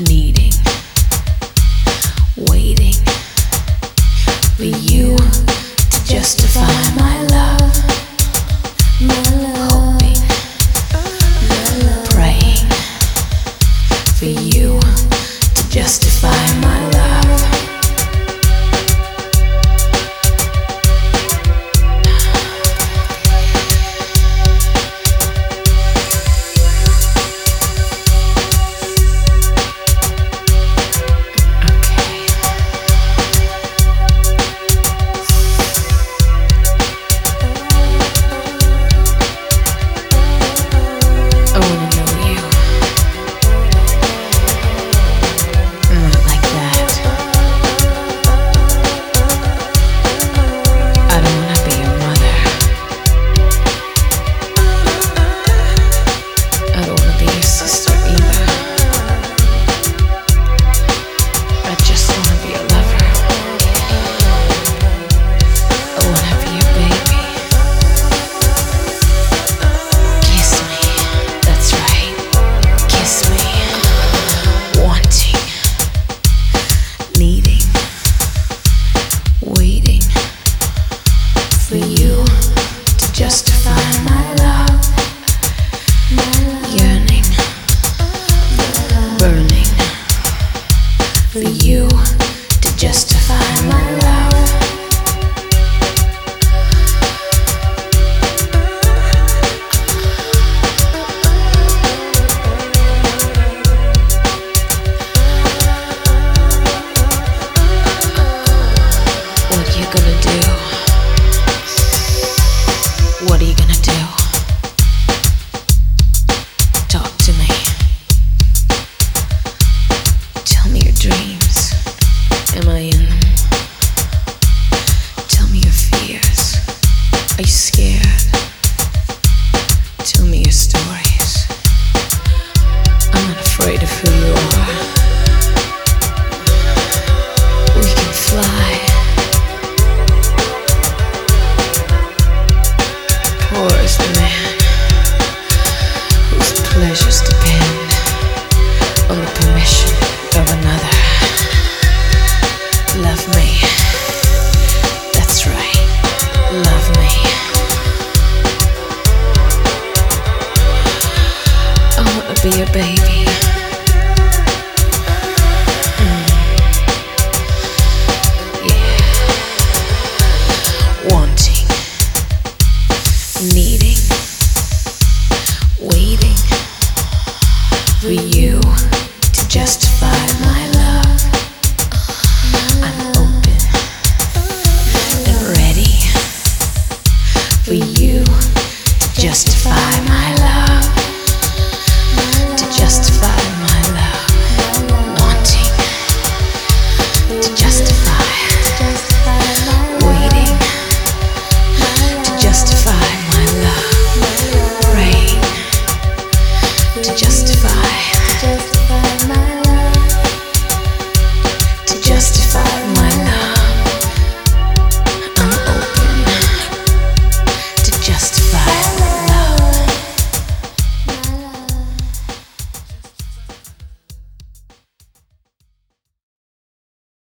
needing, waiting for you to justify my love. Hoping, praying for you to justify my for you to justify my love. What you gonna do? You scared? Tell me your stories. I'm not afraid of who you are. We can fly. Poor is the man whose pleasures needing, waiting for you to justify my love. I'm open and ready for you to justify